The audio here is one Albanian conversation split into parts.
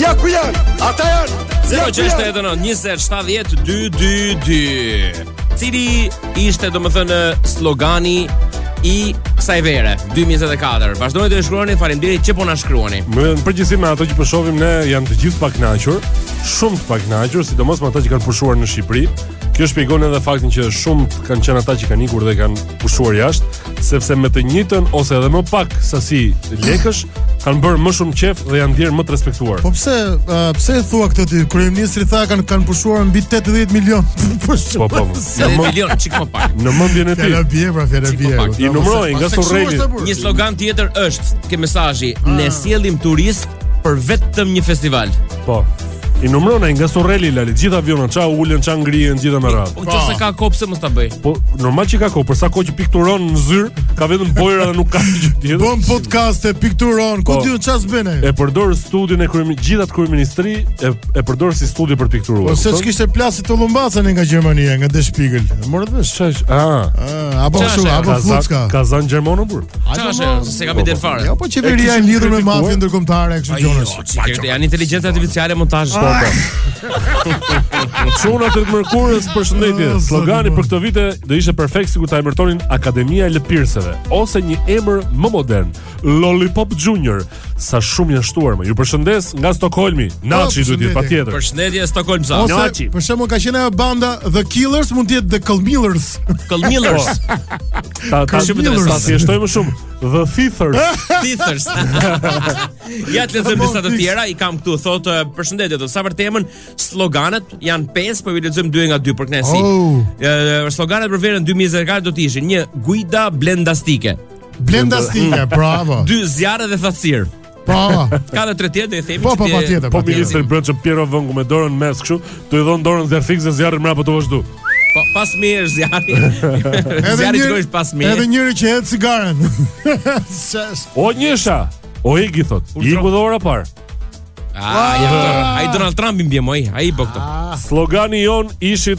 Ja ku janë, ata janë 069 20 70 222 Cili ishte domethënë slogani i kësaj vere 2024 Vazhdojnë të shkruani faleminderit që po na shkruani Më në përgjithësi me ato që po shohim po ne janë të gjithë të pakënaqur Shumë të pakënaqur, sidomos me ata që kanë pushuar në Shqipëri Kjo shpjegon edhe faktin që shumë kanë qenë ata që kanë ikur dhe kanë pushuar jashtë. sepse me të njëjtën ose edhe më pak sasi lekësh kanë bërë më shumë qef dhe janë ndjerë më të respektuar. Po pse, uh, pse e thua këtë ti? Kryeministri tha kanë kanë pushuar mbi 80 milion. Po po. po. 80 milion çik më pak. Në mendjen e tij. Fjala bie, pra fjala bie. I numëroi nga Surreli. Një slogan tjetër është ke mesazhi, ah, ne sjellim turist për vetëm një festival. Po. I numëron ai nga Surreli Lali, gjithë avionat ça ulen, ça ngrihen, gjithë me radhë. Unë çfarë ka kohë pse mos ta bëjë? Po normal që ka kohë, për sa kohë që pikturon në zyrë, ka vetëm bojëra dhe nuk ka gjë tjetër. Bën podcaste, pikturon, ku po di unë çfarë s'bën ai? E përdor studion e kryemin, gjith' atë kryeministri e e përdor si studio për të pikturuar. Po se kishte plasi të Lumbacën nga Gjermania, nga Der Spiegel. Morët vesh ça. Ah. ah. Apo kështu, apo Flucka. Ka zan gjermanë burr. Çfarë? S'e kam ide fare. Jo, po qeveria e lidhur me mafien ndërkombëtare kështu gjëra. Çikërr janë inteligjenca artificiale montazh po. Çuna të mërkurës përshëndetje. Ah, Slogani për këtë vit do ishte perfekt sikur ta emërtonin Akademia e Lëpirësve ose një emër më modern, Lollipop Junior. Sa shumë janë shtuar më. Ju përshëndes nga Stockholmi. Po, Naçi duhet të jetë patjetër. Përshëndetje Stockholm sa. Ose për shembull ka qenë ajo banda The Killers mund të jetë The Killmillers. Killmillers. Ta ta shumë interesant. ta thjeshtoj më shumë. The Thithers. Thithers. ja të lexojmë disa të tjera, i kam këtu thotë eh, përshëndetje, sa për temën sloganet janë pesë, po i lexojmë dy nga dy për kënaqësi. Oh. Eh, sloganet për verën 2024 do të ishin një guida blendastike. Blendastike, bravo. Dy, zjarre dhe thatësirë. Po. Ka edhe tre tjetër i themi. Po, po, patjetër. Po, po ministri Brendshëm Pjerin Vëngu me dorën mes kështu, të i jepte dorën zjarrfikësve zjarri mbrapa të vazhdu. Po, pas mirë është zjarri. zjarri që është pas mirë. Edhe njëri që hedh cigaren. o njësha. O Igi thotë. Iku dhe ora parë. Ah, ah. Ai Donald Trump i bie moj, ai po këto. Ah. Slogani jonë ishte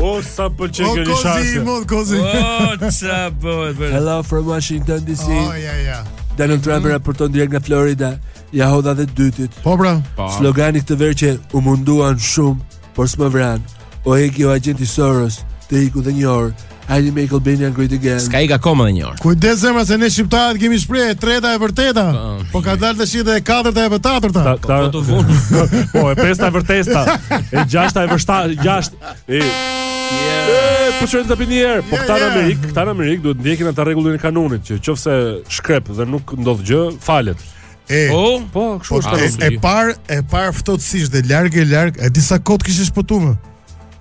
O sa pëlqen kjo lishansë. O kozi, o sa bëhet për. Hello from Washington DC. Oh yeah yeah. Donald Trump mm. raporton direkt nga Florida. Ja hodha dhe të dytit. Po pra. Po. Slogani këtë verë që u munduan shumë, por s'më vranë. O Igi o agjenti Soros, të iku dhe një orë, Hajde make Albania great again. Ska ik akoma dhe një orë. Kujdes zemra se ne shqiptarët kemi shprehje e treta e vërteta. Po, po ka dalë tash edhe e katërta e vërtatërta. Ta, ta, po, po, po e pesta e vërtesta. E gjashta e vërsta, gjasht. E Yeah. Po çojmë ta pimë një herë, po këta në Amerikë, këta në Amerikë duhet të ndjekin atë rregullin e kanunit që qoftë se shkrep dhe nuk ndodh gjë, falet. E, po, po, po, kështu është. E parë, e parë ftohtësisht dhe larg e larg, e disa kot kishin shpëtuar.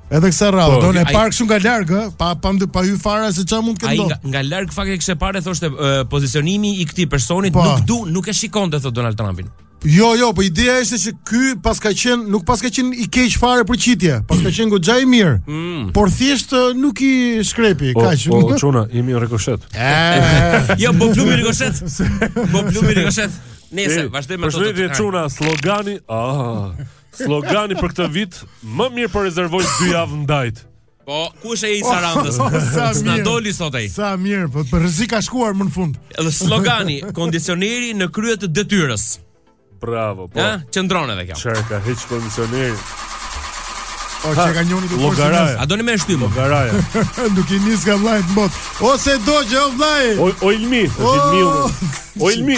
Edhe kësaj radhe, po, do ketë parkuar shumë nga larg, eh, pa, pa, pa, pa ju fare se ça mund të këndo. Nga, nga larg në fakt e kishte parë, thoshte, uh, pozicionimi i këtij personit pa. Po. nuk du, nuk e shikonte thotë Donald Trumpin. Jo, jo, po ideja ishte që ky paska qenë, nuk paska qenë i keq fare për qitje, paska qenë goxha i mirë. Mm. Por thjesht eh, nuk i shkrepi, po, kaq. Po, po çuna, jemi në rikoshet. Eh. jo, po plumbi rikoshet. Po plumbi rikoshet. Nëse vazhdojmë me ato. Përshëndetje çuna, slogani. Ah. Slogani për këtë vit, më mirë po rezervoi dy javë ndajt. Po, ku është ai i Sarandës? Oh, sa S'na mirë. doli sot ai. Sa mirë, po për rrezik ka shkuar më në fund. Edhe slogani, kondicioneri në krye të detyrës. Bravo, po. Ja, qëndron edhe kjo. Çfarë ka hiç kondicioneri? Po Ha, që ka njëri të llogaraja. A doni më shtumë? Llogaraja. Nuk i nis ka vllai në botë. Ose do që o vllai. O, o Ilmi, është Ilmi. O Ilmi.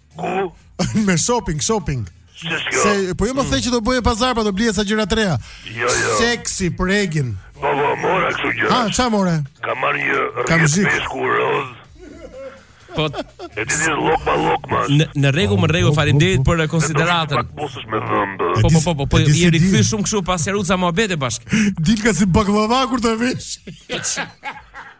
Ku? me shopping, shopping. Se po jo më the që do bëje pazar, po do blije ca gjëra të reja. Jo, jo. Seksi për Egin. Po po, mora kështu gjëra. Ha, ça more? Kam marrë një rrjet peshku roz. Po. E di si lokma lokma. Në në rregull, në rregull, faleminderit për konsideratën. Po po me dhëmbë. Po po po, po, po u rikthy shumë kështu pas seruca mohabete bashkë. Dilka si baklava kur ta vesh.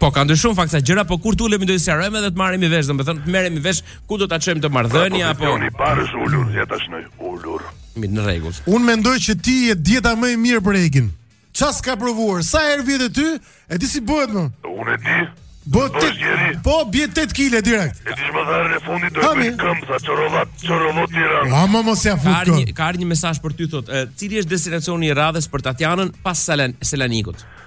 Po kanë ndryshuar në fakt ca gjëra, po kur të ulemi do i sqarojmë edhe të merremi vesh, domethënë të merremi vesh ku do ta çojmë këtë marrëdhënie pra, apo jo. Ni Bar është ulur, ja tash je ulur. Mirë, në rregull. Unë mendoj që ti je dieta më e mirë për Egin. Ça s'ka provuar? Sa herë vjen te ty? E di si bëhet më? Unë e di. Bëhet po, ti. Po bie 8 kg direkt. E di më dhënë në fundi do të bëj këmbë sa Çorovodë, Çorovodë Tiranë. A më mos ia fut këmbë. Ka një mesazh për ty thotë, cili është destinacioni i radhës për Tatianën pas Selen, Selanikut?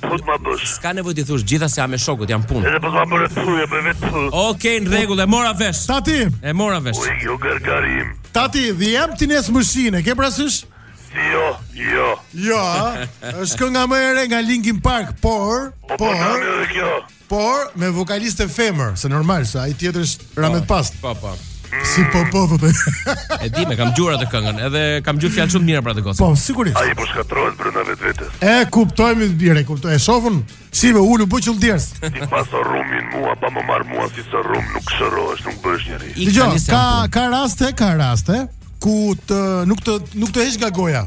Po t'ma bësh. S'ka nevojë t'i thush t'gjitha se jam me shokët, jam n'punë. Edhe po ta bëre thuj, e bëj vetë thuj. Okej, në rregull, e mora vesh. Tati, E mora vesh. Ui, jo gargarim. tati, the emptiness machine, e ke parasysh? Jo, jo. Jo, a? është kënga më e re nga Linkin Park, por, Po po por, na e mbi edhe kjo. Por me vokaliste femër, se normal se ai tjetri është po, rahmet past. Po, po. Si po po po. po. E di, e kam dëgjuar atë këngën, edhe kam dëgjuar fjalë shumë të mira për atë gocë. Po, sigurisht. Ai po shkatrohet brenda vetvetes. E kuptoj more bir, kuptoj. E shof unë si m'u bë qull në djersë. Ti pa serumin mua pa më marr mua si serum nuk shërohesh, nuk bëhesh njeri. Dgjoj, ka ka raste, ka raste kur të nuk të nuk të heq nga goja.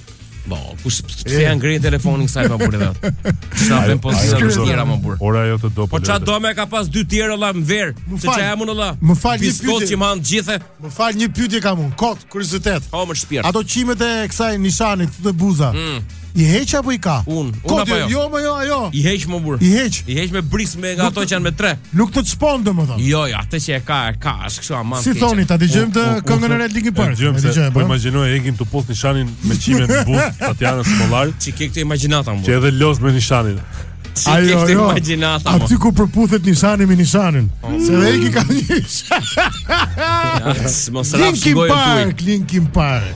Po, kush pse janë ngre telefonin kësaj pa burr dot. Sa vjen po si të tjera më burrë. Ora ajo të do. Po ça do më ka pas dy tjera la më ver. Se ça jam unë la. Më fal një pyetje. Kot që më han gjithë. Më fal një pyetje kam unë. Kot kuriozitet. Po më shpirt. Ato qimet e kësaj nishani këtu te buza. Mm. I heq apo i ka? Un, un apo jo? Jo, më jo, ajo. I heq më burr. I heq. I heq me brisk me nga ato që janë me tre. Nuk të çpon domethënë. Jo, jo, atë që e ka, e ka, është kështu aman. Si thoni, ta dëgjojmë të këngën e Red Linkin Park. Dëgjojmë se po, po imagjinoj Egin të puthë nishanin me qimen në buzë, Tatjana Smollarit. Çi ke këtë imagjinata më? Që edhe loz me nishanin. Çi ke këtë jo. imagjinata më? Aty ku përputhet nishani me nishanin. Po. Se dhe Egi ka një. Mos rafsha gojën tuaj. Linkin Park, Linkin Park.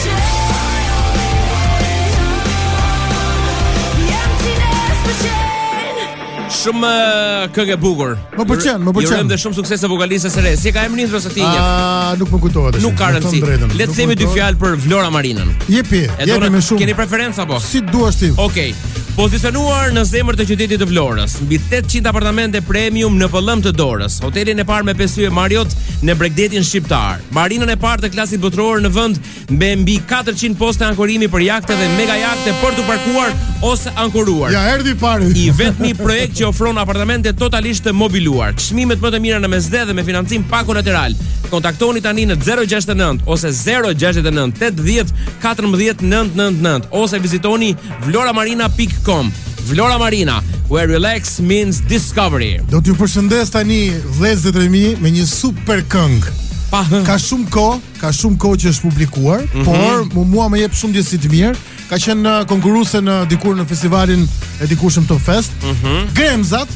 Shumë eh, këngë e bukur. Më pëlqen, më pëlqen. I urojmë dhe shumë suksese vokalistes së re. Si ka emrin Xhess ti e di? Ah, nuk më kujtohet. Nuk ka rëndësi. Le të themi dy fjalë për Vlora Marinën. Jepi, jepi më shumë. Keni preferencë apo? Si duash ti. Okej. Pozicionuar në zemër të qytetit të Vlorës, mbi 800 apartamente premium në pëllëmbë të dorës, hotelin e parë me pesë yje Marriott në bregdetin shqiptar. Marinën e parë të klasit botëror në vend me mbi 400 poste ankorimi për jahte dhe mega jahte për t'u parkuar ose ankoruar. Ja erdhi pari. I vetmi projekt që ofron apartamente totalisht të mobiluar. Çmimet më të mira në Mesdhe dhe me financim pa kolateral. Kontaktoni tani në 069 ose 069 80 14 999 ose vizitoni vloramarina.com Vlora Marina, where relax meets discovery. Do t'ju përshëndes tani vëllezërit e mi me një super këngë. Pa ka shumë kohë, ka shumë kohë që është publikuar, mm -hmm. por mu mua më jep shumë ndjesi të mirë. Ka qenë në uh, konkurruese në uh, dikur në festivalin e dikurshëm Top Fest. Mm -hmm. Gremzat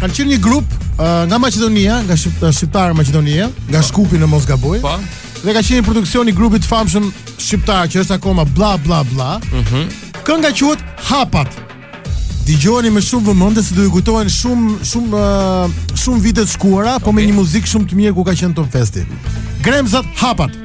kanë qenë një grup uh, nga Maqedonia, nga shqiptarë Maqedonia, nga Shkupi në mos gaboj. Po. dhe ka qenë një produksion i grupit të famshëm shqiptar që është akoma bla bla bla. Mhm. Mm Kënga quhet Hapat. Dëgjojeni me shumë vëmendje se do ju kujtohen shumë shumë uh, shumë vite të shkuara, po me një muzikë shumë të mirë kur ka qenë Top Festi. Gremzat Hapat.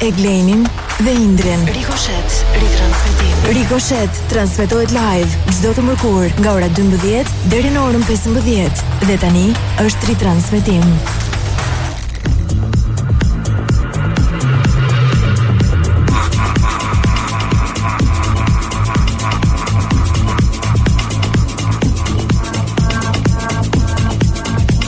Eglejnin dhe Indrin. Rikoshet, ritransmetim. Rikoshet transmetohet live çdo të mërkurë nga ora 12 deri në orën 15 dhe tani është ritransmetim.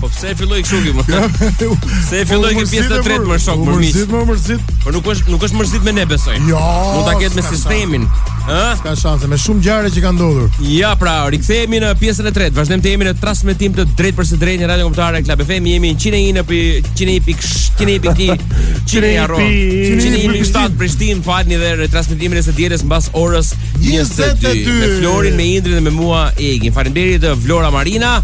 Po pse e filloi kështu mo? Pse e filloi këtë pjesë të tretë me shokë me miq? Mërzit u mërzit. Po nuk është nuk është mërzit me ne besoj. Jo. Mund ta ketë me sistemin. Ëh? Ka shanse me shumë gjëra që kanë ndodhur. Ja pra, rikthehemi në pjesën e tretë. Vazhdojmë të jemi në transmetim të drejtpërdrejtë në Radio Kombëtare Club FM. Jemi 101 në pi 101 pik 101 pik 1 101 harro. 101 pik 7 Prishtinë, pa dhe ritransmetimin e së dielës mbas orës 22 me Florin, me Indrin dhe me mua Egin. Faleminderit eh, Vlora Marina.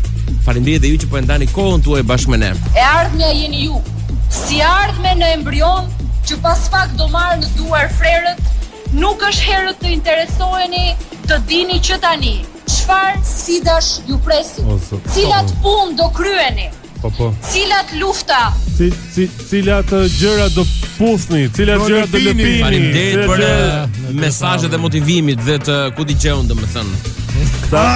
Faleminderit dhe ju që po e ndani kohën tuaj bashkë me ne. E ardhmja jeni ju. Si e ardhme në embrion që pas pak do marrë në duar frerët Nuk është herët të interesoheni të dini që tani çfarë sfidash ju presin. Cilat punë do kryeni? Po po. Cilat lufta? Cil, cil, cilat uh, gjëra do puthni? Cilat gjëra do lëpini? Faleminderit për uh, mesazhet e motivimit dhe të ku di gjeun domethënë. Ta.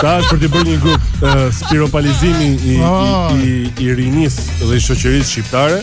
Ta është për të bërë një grup uh, spiropalizimi i, i, ah. i, i rinisë dhe i shoqërisë shqiptare.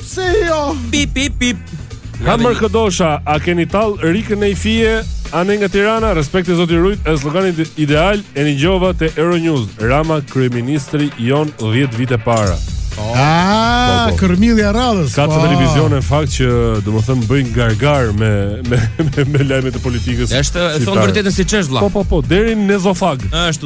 Pse jo? Pip pip pip. Hamër Kërdosha, a keni tall rikën e i fije, Ane nga Tirana, respekte zoti Rujt, e sloganit ideal, e dëgjova te Euronews, Rama kryeministri jonë 10 vite para. Oh, ah, po, po. kërmilja radhës. Ka të po. televizion në fakt që domethënë bëjnë gargarë me me me, me lajme të politikës. Është e thonë të vërtetën siç është vëlla. Po po po, deri në ezofag. Është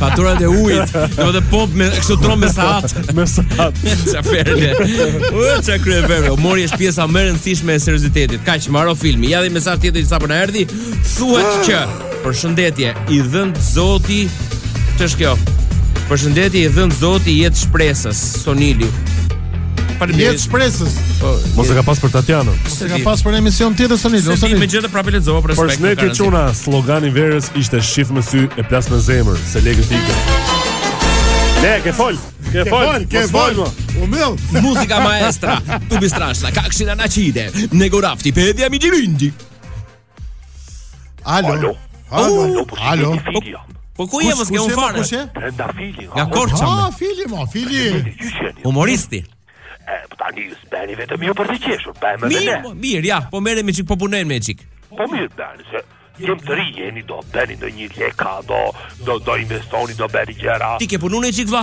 Faturat e ujit, do të pompë me kështu dron me sahat. Me sahat. Çfarë le. U ça krye verë. Mori është pjesa më e rëndësishme e seriozitetit. Kaq mbaroi filmi. Ja dhe mesazh tjetër që sapo na erdhi. Thuhet ah. që përshëndetje i dhëntë Zoti ç'është kjo. Përshëndetje i dhëntë Zoti jetë Shpresës, Sonili. Faleminderit Shpresës. Po, mos e ka pas për Tatianën. Mos e ka pas për emision tjetër Soni. Po megjithatë prapë lexova për respekt. Përshëndetje çuna, slogani i verës ishte shif me sy e plas me zemër, se lekët ikën. Ne ke fol. Ke fol, ke fol. U mil. Muzika maestra, tu bi strashna, kakshin anacide. Negorafti, pedia mi girindi. Alo. Alo. Alo. Alo. Po ku je mo s'ke humb fare? Nga Fili. Nga Korça. Ah, Fili, mo, Fili. Humoristi. E, po tani ju s'bëni vetëm ju për të qeshur, bëjmë dhe ne. Mirë, mirë, ja, po merremi një çik, po punojmë një çik. Po mirë bëni, se jeni të rinj, jeni do bëni ndonjë lekë, do, do, do investoni, do bëni gjëra. Ti ke punu një çik, vlla?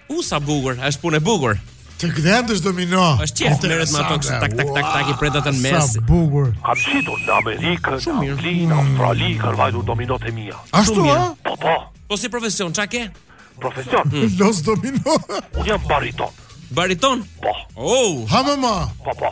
U sa bukur, është punë e bukur. Të gdhendësh domino është qejf të merresh me ato tak tak tak tak i pret ato në mes sa bukur kam shitur në Amerikë në Angli në Australi kanë vajtur domino të mija ashtu a? po po po si profesion qa ke? profesion mm. los domino unë jam bariton bariton? po oh. ha më ma po po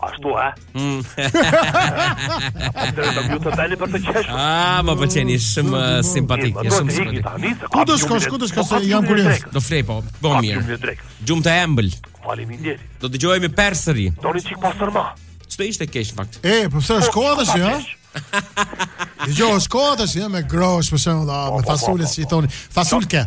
Ashtu, ha? Mm. Atëherë do bie telefoni për të qeshur. Ah, më pëlqeni, shumë uh, simpatik, je shumë simpatik. Ku do shkosh, ku do shkosh, jam kurioz. Do flej po, po mirë. Gjumë të embël. Faleminderit. Do dëgjohemi persëri. Do një çikë pastërma. S'do ishte keq në fakt. E, po pse është koha tash, ja? Jo, është koha tash, ja me grosh për shembull, me po, po, fasule po, si thoni, fasulke.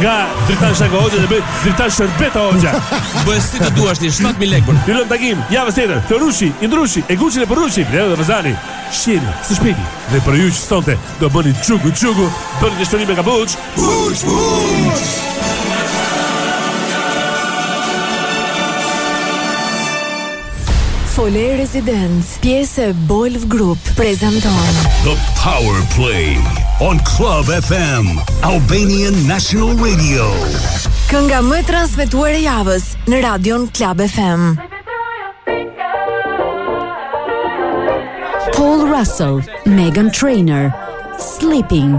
Nga Dritan Shako Hoxha dhe bëje Dritan Shërbeta Hoxha. Bëje si të duash ti 7000 lekë për. Ta lëmë takim. Javës tjetër. Të rushi, i ndrushi, e guçin e përrushi, dhe dhe vazani. Shihni, së shpejti. Dhe për ju që sonte do bëni çugu çugu, bëni dashuri me kapuç. Puç puç. Fole Residence Podcast. Pjesë e Bolv Group prezanton The Power Play on Club FM, Albanian National Radio. Kënga më e transmetuar e javës në Radion Club FM. Paul Russell, Meghan Trainor, Slippin'.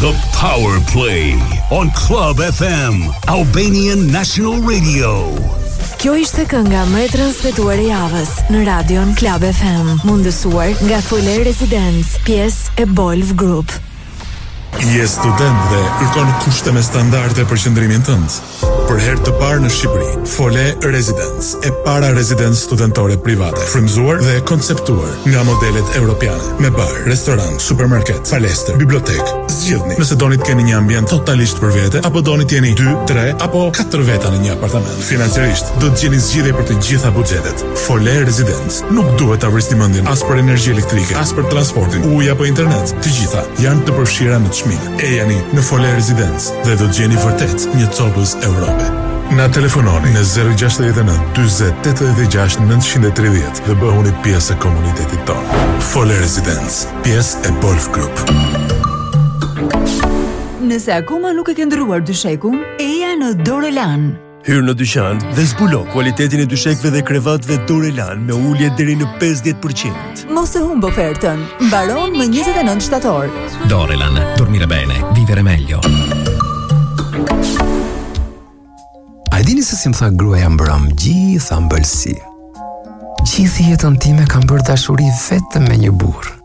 The Power Play on Club FM, Albanian National Radio. Kjo ishte kënga më e transmetuar e javës në Radion Club FM, mundësuar nga Fole Residence, pjesë e Bolv Group. Je student dhe kërkon kushte me standarde për qëndrimin tënd. Për herë të parë në Shqipëri, Fole Residence, e para rezidencë studentore private, frymëzuar dhe konceptuar nga modelet europiane, me bar, restorant, supermarket, palestër, bibliotekë. Zgjidhni nëse doni të keni një ambient totalisht për vete apo doni të jeni dy, tre apo katër veta në një apartament. Financiarisht do të gjeni zgjidhje për të gjitha buxhetet. Fole Residence nuk duhet ta vrisni mendjen as për energji elektrike, as për transportin, ujë apo internet. Të gjitha janë të përfshira në çmim. Ejani në Fole Residence. dhe do të gjeni vërtet një copëz Europe. Na telefononi në 069 20 86 930 dhe bëhuni pjesë e komunitetit tonë. Fole Residence, pjesë e Bolv Group. Nëse akoma nuk e ke ndërruar dyshekun, eja në Dorelan. Hyr në dyqan dhe zbulo kualitetin e dyshekve dhe krevatëve Dorelan me ulje deri në 50%. Mos e humb ofertën. Mbaron më 29 shtator. Dorelan, dormire bene, vivere meglio. A dini se si më tha gruaja mbrëm gjithë ambëlsi? Gjithë jetën time kam bërë dashuri vetëm me një burrë.